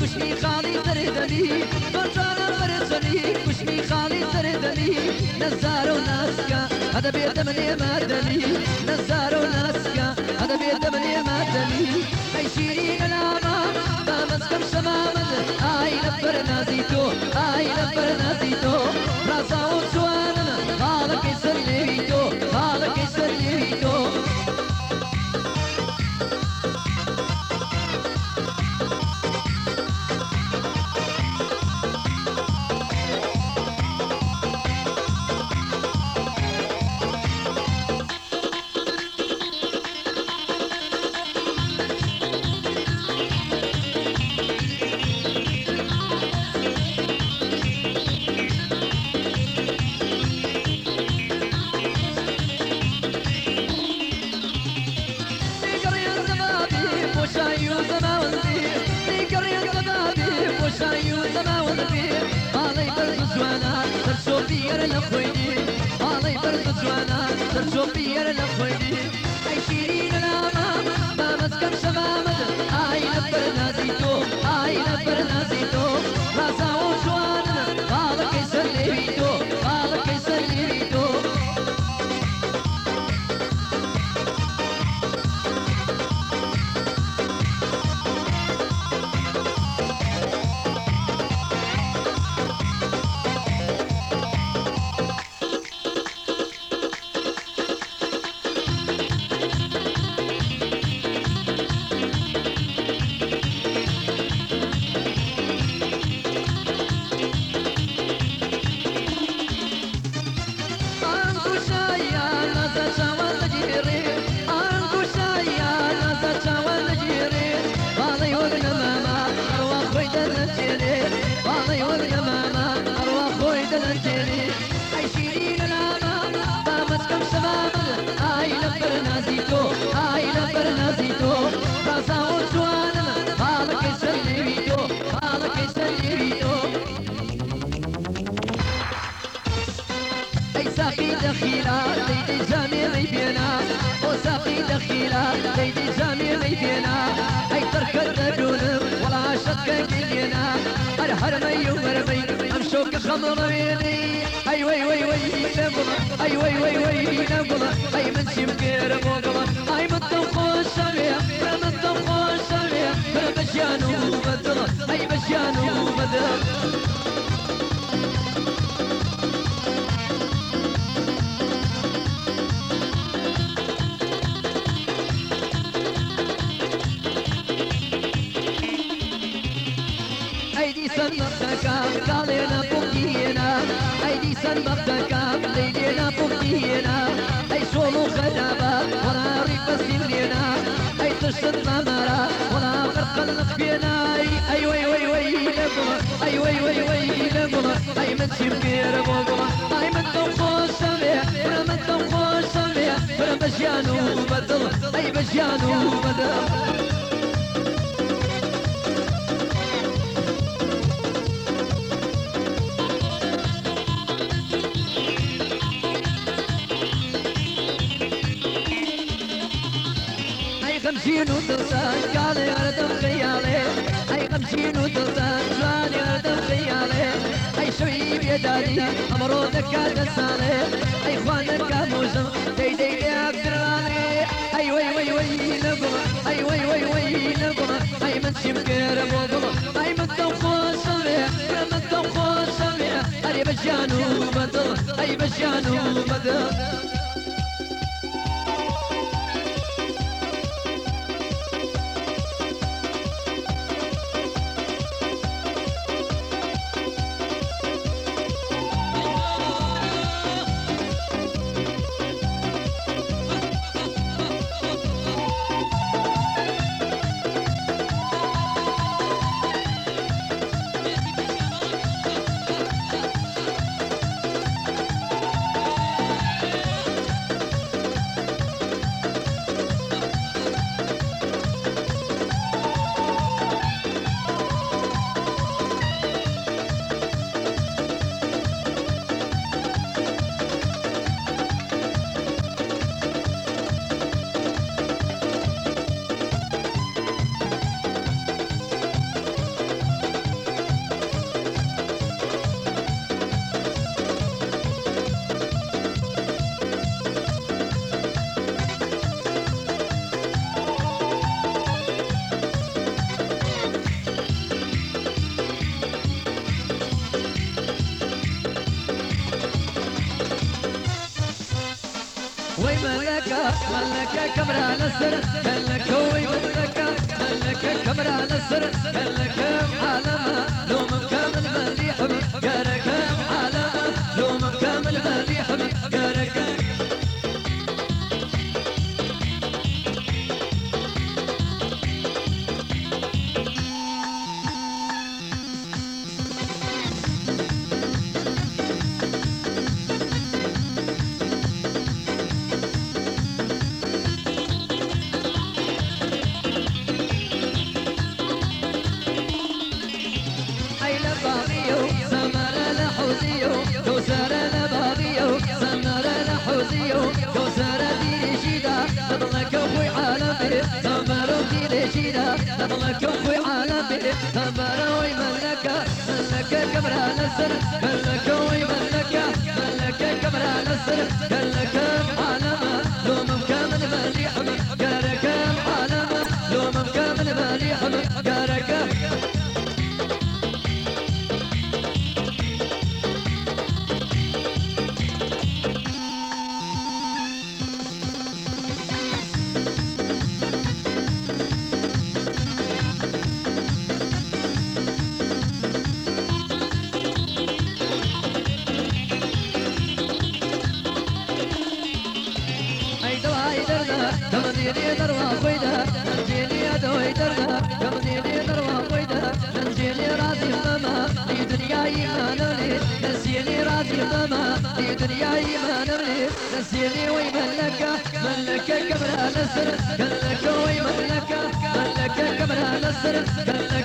کشمی خاڵی تردەنی بەجارە بەرزەنی کشمی خاڵی تردەنی نەزار و ناسکە ئەدە بێتە منێ مادەنی نەزار و ناسکە ئەدە بێتە منێ مادەنی ئەی شیری ئەلامە بامەستم شەمامەد ئای لەپەر نازی تۆ ئای لەپەر نازی تۆ ڕازا و چوانە خاڵەکەی سەر لێوی تۆ ليدي جامي بينا وساقي دخيلة ليدي جامي بينا. أي ترك الدجون ولا شك قلينا الهر مي ومرمي أمشوك خمر بيني أي وي وي وي نبض. أي وي وي وي نبض. أي من شمكير مقبض أي من تنخوش سميع من تنخوش سميع من بشيانو بدل أي بشيانو بدل ايدي سنبتك قالنا بوكينا ايدي سنبتك ليلنا بوكينا اي شولو خدابة ولا ريب سنينا اي تشتت سميع ولا من تنخوش سميع ولا بشيانو بدل اي بشيانو بدل اي خمسين وتلتان قال يردم خيالي اي خمسين وتلتان جوان يردم خيالي أي شوي بيداري أمرودك كالسالي أي خوانك كاموزم دي دي دي عبدالغالي أي وي وي وي نقل أي وي وي وي نقل أي من شمكير بوضل أي من توخو سميع من توخو سميع أي بجانو بدل أي بجانو بدل كبر نسر ملك ويملك ملك كبر نسر ملك عالم لوم كامل مليح كرك عالم لوم كامل مليح كرك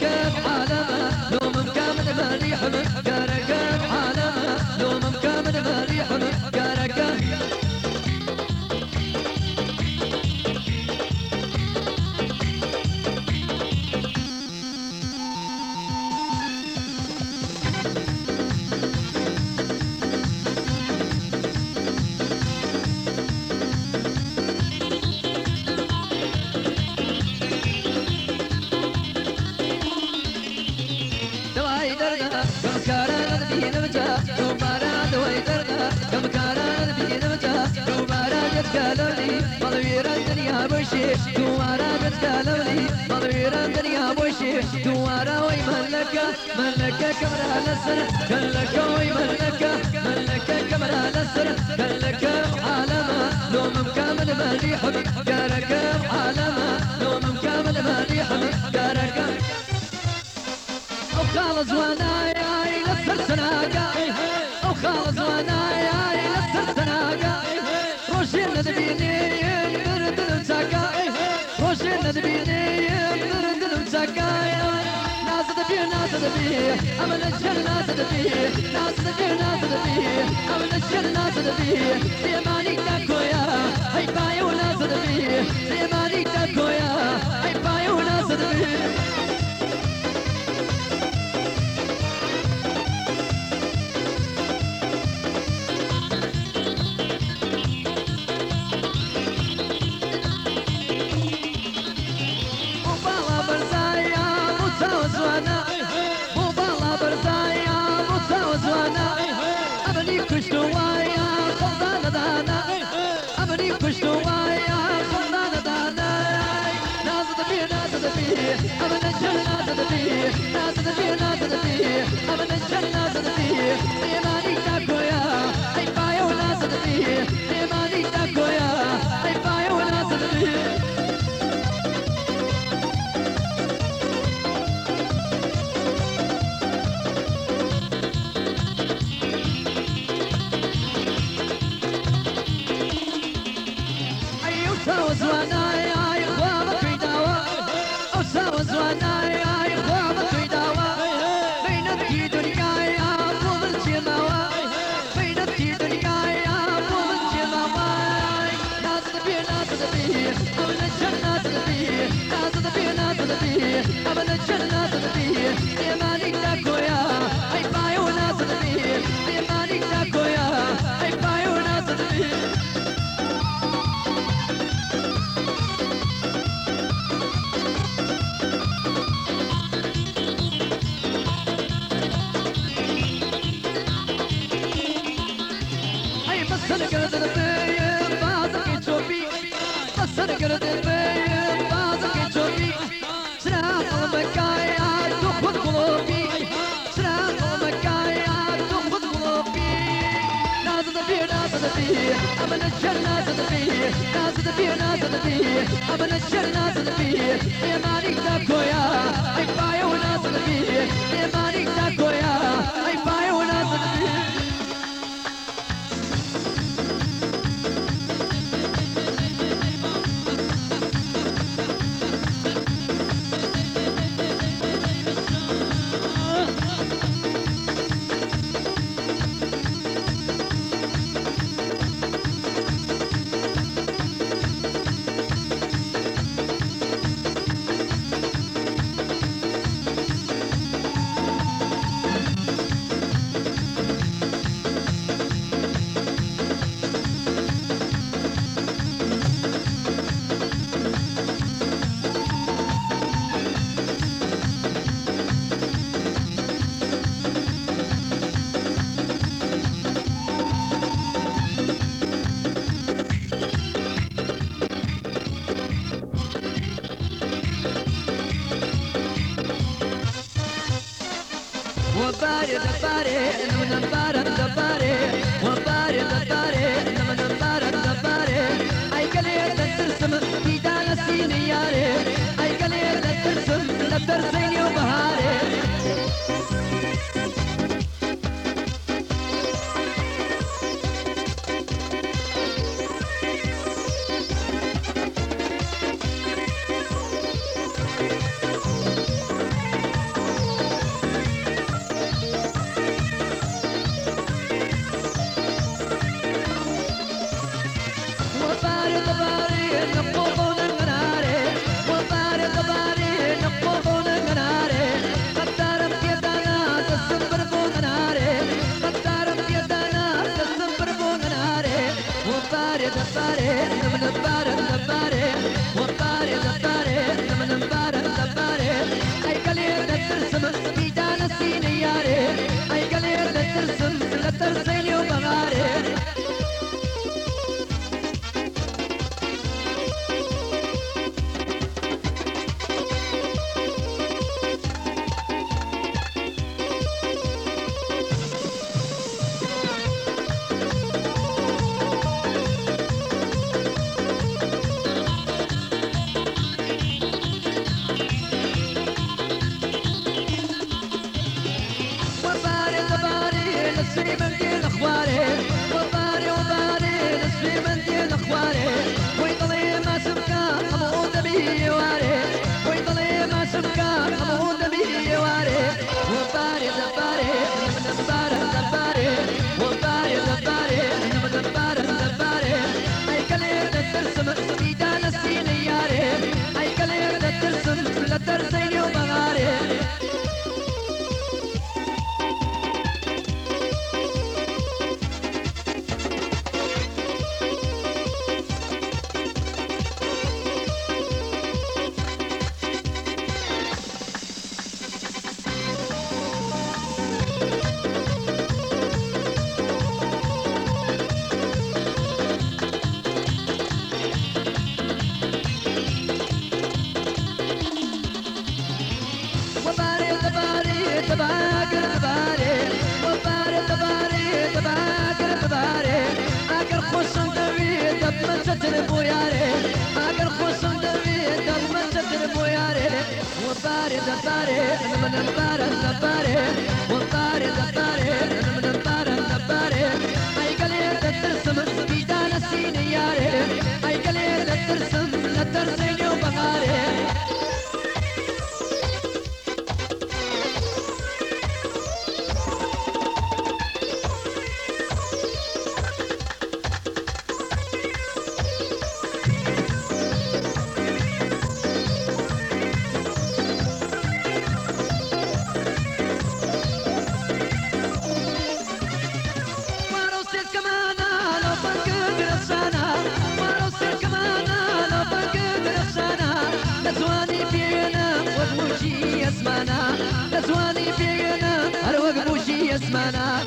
كبر قالولي مضوير الدنيا بوشي دوارا قد قالولي مضوير الدنيا بوشي دوارا وي ملك ملك كمرا نسر كلك وي ملك ملك كمرا نسر كلك عالم لو مكامل مليح قارك عالم لو مكامل مليح قارك وخالص وأنا يا لسر سناقا وخالص وأنا Hoşin dedi bineyim yürüdüm çakaya Hoşin dedi bineyim yürüdüm çakaya Nazlı bir nazlı bir. Ama neşeli nazlı bir. Nazlı bir nazlı bir. Ama neşeli nazlı bir. Diye manikten koya Hey bayo nazlı bir. Diye manikten koya بنشر نازل فيه نازل فيه نازل فيه بنشر نازل فيه يا مالك كتاب كويا كفايه ونازل فيه يا بوياري أقل خصم دميت المسجد بوياري. وبارد بارد من البارد بارد. لزواني بيانا وقت موشي يسمعنا لزواني بيانا الوقت موشي يسمعنا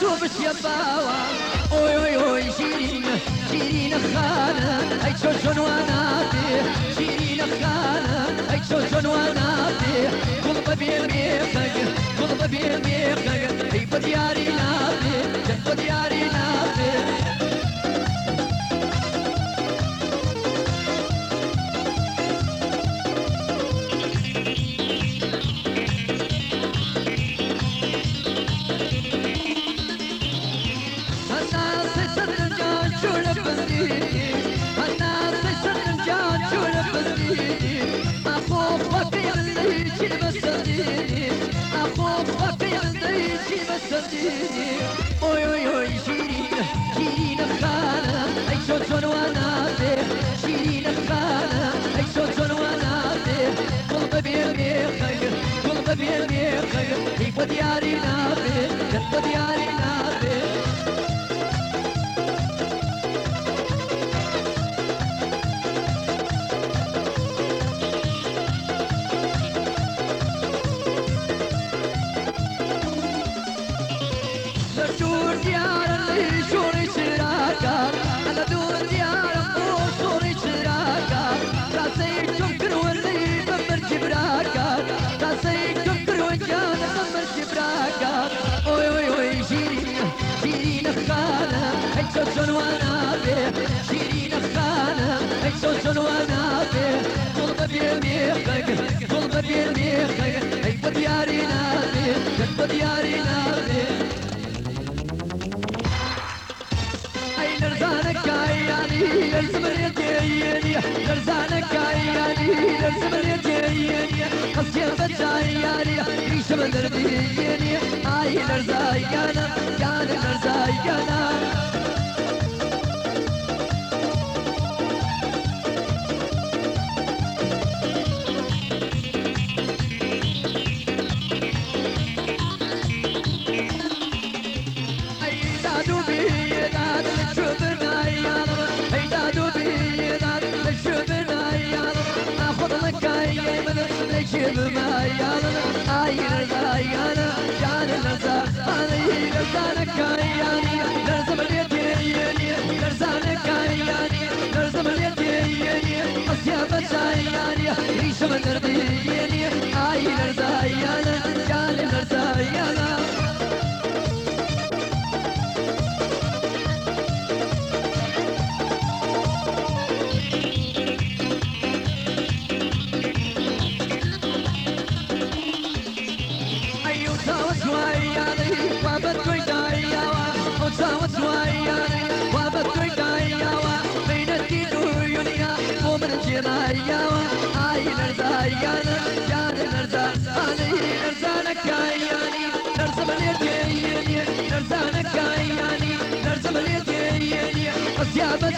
توبت يا باوا. أوي أوي أوي شيرين شيرين خانم أي شوشون ونافي شيرين خانم أي شوشون ونافي قلبة بيميقك قلبة بيميقك أي بدياري نافي جد بدياري نافي sati oy oy زوج وأنا به شيرين خانم. هيك زوج وأنا به ضربة بيميخك ضربة بيميخك هيك بدياري نابي هيك بدياري نابي اي لرزانك كاياني لازم ريتيني لرزانك كاياني لازم ريتيني قصدي بداياني ريشه من درديني اي لرزايانا كان لرزايانا Ay, nerede yana, yani nerede yana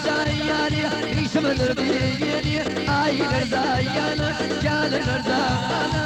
ሻያኔ ይሽመልር ብዬኔ አይገርዛያነ ያለ ገርዛና